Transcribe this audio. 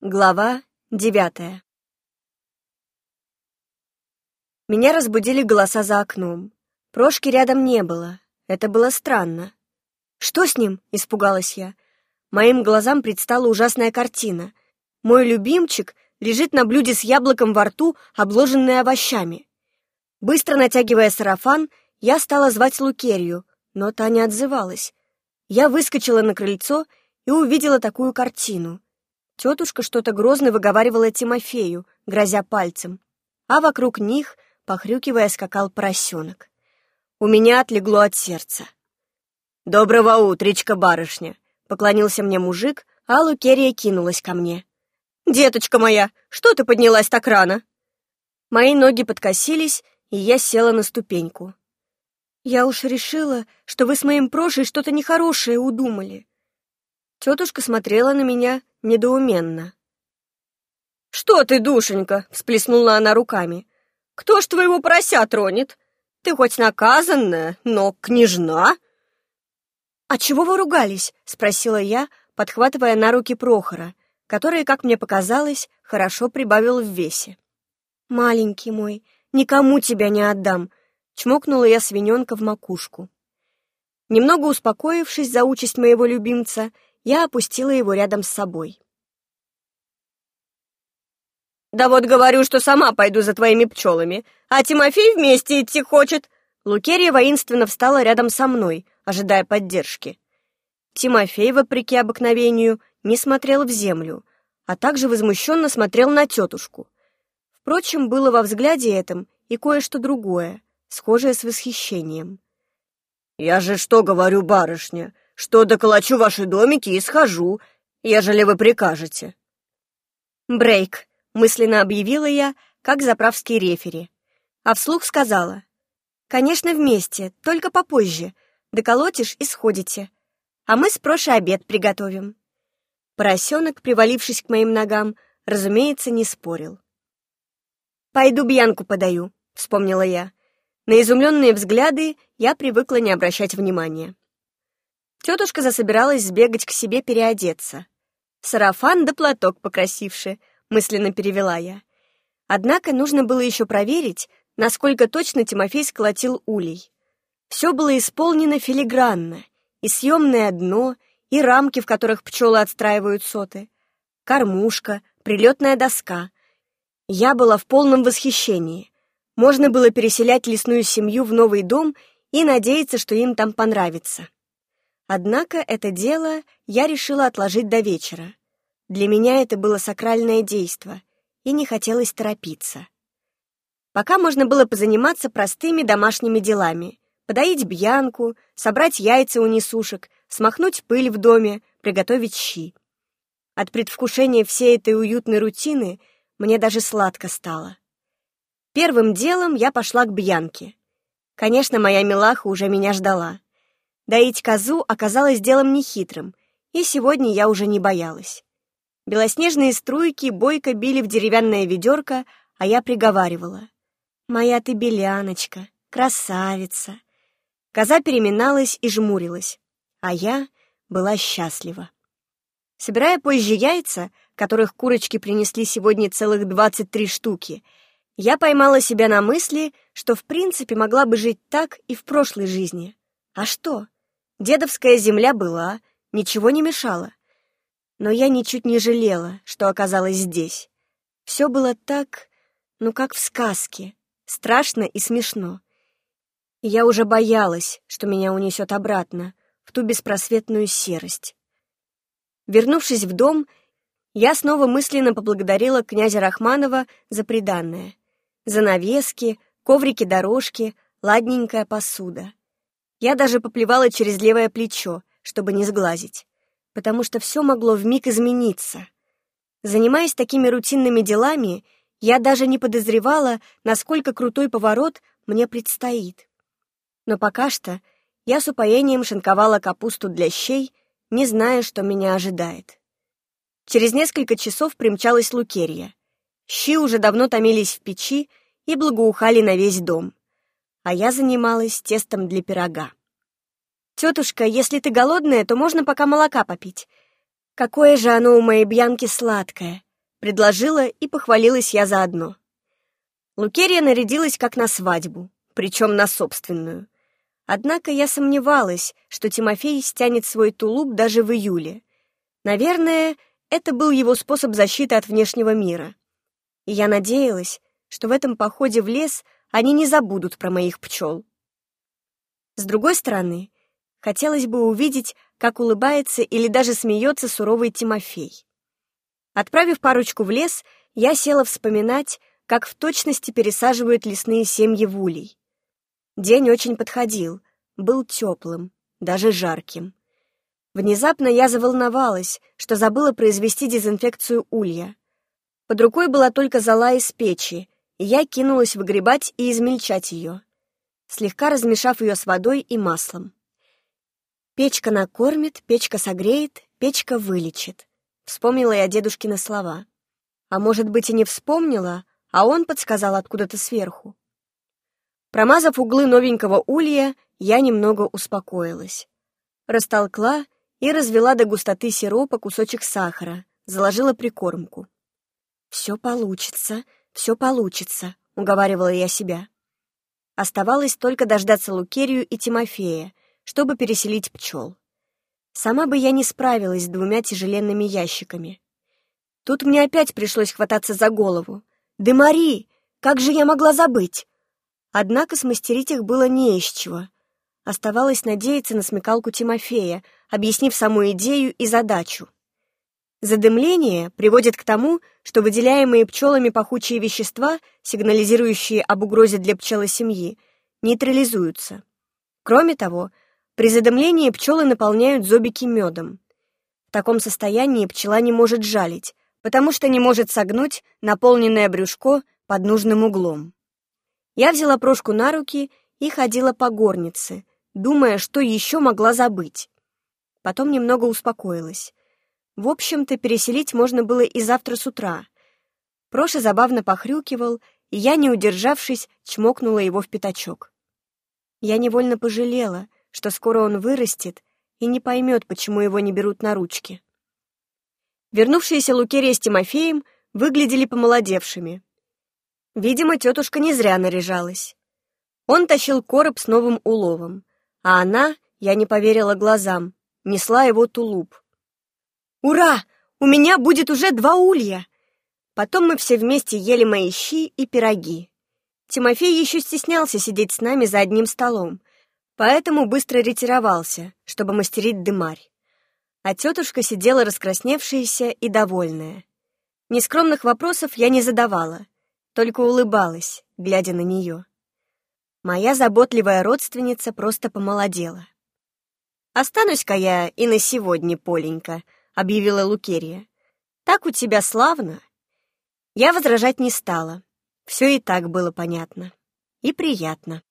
Глава девятая Меня разбудили голоса за окном. Прошки рядом не было. Это было странно. «Что с ним?» — испугалась я. Моим глазам предстала ужасная картина. Мой любимчик лежит на блюде с яблоком во рту, обложенный овощами. Быстро натягивая сарафан, я стала звать Лукерью, но та не отзывалась. Я выскочила на крыльцо и увидела такую картину — Тетушка что-то грозно выговаривала Тимофею, грозя пальцем, а вокруг них, похрюкивая, скакал поросенок. У меня отлегло от сердца. «Доброго утречка, барышня!» — поклонился мне мужик, а Лукерия кинулась ко мне. «Деточка моя, что ты поднялась так рано?» Мои ноги подкосились, и я села на ступеньку. «Я уж решила, что вы с моим Прошей что-то нехорошее удумали». Тетушка смотрела на меня недоуменно. «Что ты, душенька?» — всплеснула она руками. «Кто ж твоего порося тронет? Ты хоть наказанная, но княжна?» «А чего вы ругались?» — спросила я, подхватывая на руки Прохора, который, как мне показалось, хорошо прибавил в весе. «Маленький мой, никому тебя не отдам!» — чмокнула я свиненка в макушку. Немного успокоившись за участь моего любимца, я опустила его рядом с собой. «Да вот говорю, что сама пойду за твоими пчелами, а Тимофей вместе идти хочет!» Лукерья воинственно встала рядом со мной, ожидая поддержки. Тимофей, вопреки обыкновению, не смотрел в землю, а также возмущенно смотрел на тетушку. Впрочем, было во взгляде этом и кое-что другое, схожее с восхищением. «Я же что говорю, барышня? Что доколочу ваши домики и схожу, ежели вы прикажете». «Брейк», — мысленно объявила я, как заправский рефери. А вслух сказала. «Конечно, вместе, только попозже. Доколотишь и сходите. А мы с Прошей обед приготовим». Поросенок, привалившись к моим ногам, разумеется, не спорил. «Пойду Бьянку подаю», — вспомнила я. На изумленные взгляды я привыкла не обращать внимания. Тетушка засобиралась сбегать к себе переодеться. «Сарафан да платок покрасивше», — мысленно перевела я. Однако нужно было еще проверить, насколько точно Тимофей сколотил улей. Все было исполнено филигранно, и съемное дно, и рамки, в которых пчелы отстраивают соты, кормушка, прилетная доска. Я была в полном восхищении. Можно было переселять лесную семью в новый дом и надеяться, что им там понравится. Однако это дело я решила отложить до вечера. Для меня это было сакральное действо, и не хотелось торопиться. Пока можно было позаниматься простыми домашними делами, подоить бьянку, собрать яйца у несушек, смахнуть пыль в доме, приготовить щи. От предвкушения всей этой уютной рутины мне даже сладко стало. Первым делом я пошла к Бьянке. Конечно, моя милаха уже меня ждала. Доить козу оказалось делом нехитрым, и сегодня я уже не боялась. Белоснежные струйки бойко били в деревянное ведерко, а я приговаривала. «Моя ты беляночка, красавица!» Коза переминалась и жмурилась, а я была счастлива. Собирая позже яйца, которых курочки принесли сегодня целых 23 штуки, я поймала себя на мысли, что в принципе могла бы жить так и в прошлой жизни. А что? Дедовская земля была, ничего не мешало. Но я ничуть не жалела, что оказалась здесь. Все было так, ну как в сказке, страшно и смешно. Я уже боялась, что меня унесет обратно, в ту беспросветную серость. Вернувшись в дом, я снова мысленно поблагодарила князя Рахманова за приданное. Занавески, коврики-дорожки, ладненькая посуда. Я даже поплевала через левое плечо, чтобы не сглазить, потому что все могло вмиг измениться. Занимаясь такими рутинными делами, я даже не подозревала, насколько крутой поворот мне предстоит. Но пока что я с упоением шинковала капусту для щей, не зная, что меня ожидает. Через несколько часов примчалась Лукерья. Щи уже давно томились в печи и благоухали на весь дом а я занималась тестом для пирога. «Тетушка, если ты голодная, то можно пока молока попить. Какое же оно у моей Бьянки сладкое!» — предложила и похвалилась я заодно. Лукерия нарядилась как на свадьбу, причем на собственную. Однако я сомневалась, что Тимофей стянет свой тулуп даже в июле. Наверное, это был его способ защиты от внешнего мира. И я надеялась, что в этом походе в лес они не забудут про моих пчел. С другой стороны, хотелось бы увидеть, как улыбается или даже смеется суровый Тимофей. Отправив парочку в лес, я села вспоминать, как в точности пересаживают лесные семьи в улей. День очень подходил, был теплым, даже жарким. Внезапно я заволновалась, что забыла произвести дезинфекцию улья. Под рукой была только зола из печи, я кинулась выгребать и измельчать ее, слегка размешав ее с водой и маслом. Печка накормит, печка согреет, печка вылечит. Вспомнила я дедушкины слова. А может быть, и не вспомнила, а он подсказал откуда-то сверху. Промазав углы новенького улья, я немного успокоилась. Растолкла и развела до густоты сиропа кусочек сахара, заложила прикормку. «Все получится, все получится», — уговаривала я себя. Оставалось только дождаться Лукерию и Тимофея, чтобы переселить пчел. Сама бы я не справилась с двумя тяжеленными ящиками. Тут мне опять пришлось хвататься за голову. «Демари! Как же я могла забыть?» Однако смастерить их было не из чего. Оставалось надеяться на смекалку Тимофея, объяснив саму идею и задачу. Задымление приводит к тому, что выделяемые пчелами пахучие вещества, сигнализирующие об угрозе для пчелосемьи, нейтрализуются. Кроме того, при задымлении пчелы наполняют зобики медом. В таком состоянии пчела не может жалить, потому что не может согнуть наполненное брюшко под нужным углом. Я взяла прошку на руки и ходила по горнице, думая, что еще могла забыть. Потом немного успокоилась. В общем-то, переселить можно было и завтра с утра. Проша забавно похрюкивал, и я, не удержавшись, чмокнула его в пятачок. Я невольно пожалела — что скоро он вырастет и не поймет, почему его не берут на ручки. Вернувшиеся Лукерия с Тимофеем выглядели помолодевшими. Видимо, тетушка не зря наряжалась. Он тащил короб с новым уловом, а она, я не поверила глазам, несла его тулуп. «Ура! У меня будет уже два улья!» Потом мы все вместе ели мои щи и пироги. Тимофей еще стеснялся сидеть с нами за одним столом, поэтому быстро ретировался, чтобы мастерить дымарь. А тетушка сидела раскрасневшаяся и довольная. Нескромных вопросов я не задавала, только улыбалась, глядя на нее. Моя заботливая родственница просто помолодела. «Останусь-ка я и на сегодня, Поленька», — объявила Лукерия. «Так у тебя славно». Я возражать не стала. Все и так было понятно. И приятно.